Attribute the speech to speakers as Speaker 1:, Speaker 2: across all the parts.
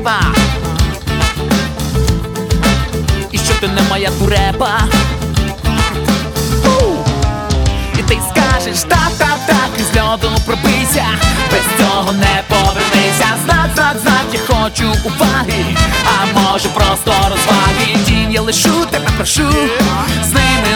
Speaker 1: треба. І що ти не моя дурепа. І ти скажеш так, так, так, із льоду пробийся, без цього не повернися. Знак, знак, знак, я хочу уваги, а може просто розваги. Дім, я лишу тебе прошу, з ними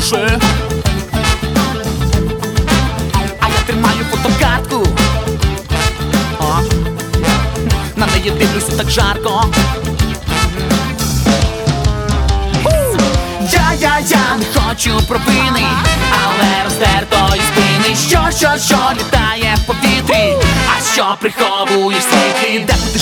Speaker 1: іще А я тримаю фотокартку. О. На неї дивлюся так жарко. Я, я, не хочу провини, але роздертої спини. Що, що, що літає в повітрі, а що приховуєш сліди Де ти,